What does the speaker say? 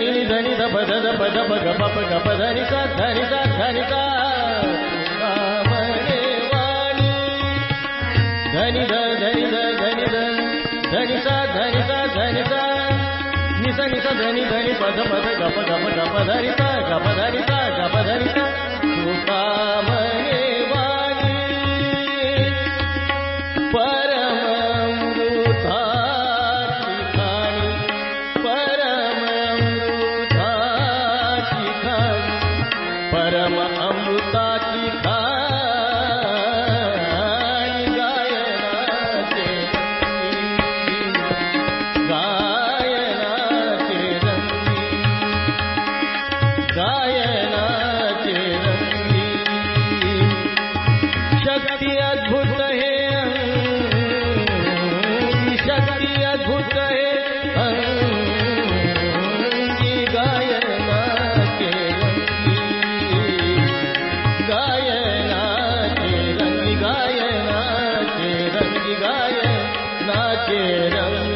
ధని ధని దప దప దప గప గప ధని స ధని స ధని స ధని ధ ధని ధ ధని ధ ధని స ధని స ధని స నిస నిస ధని ధని పద పద గప గప గప ధని స గప ధని స గప ధని స कृष्णा के रंग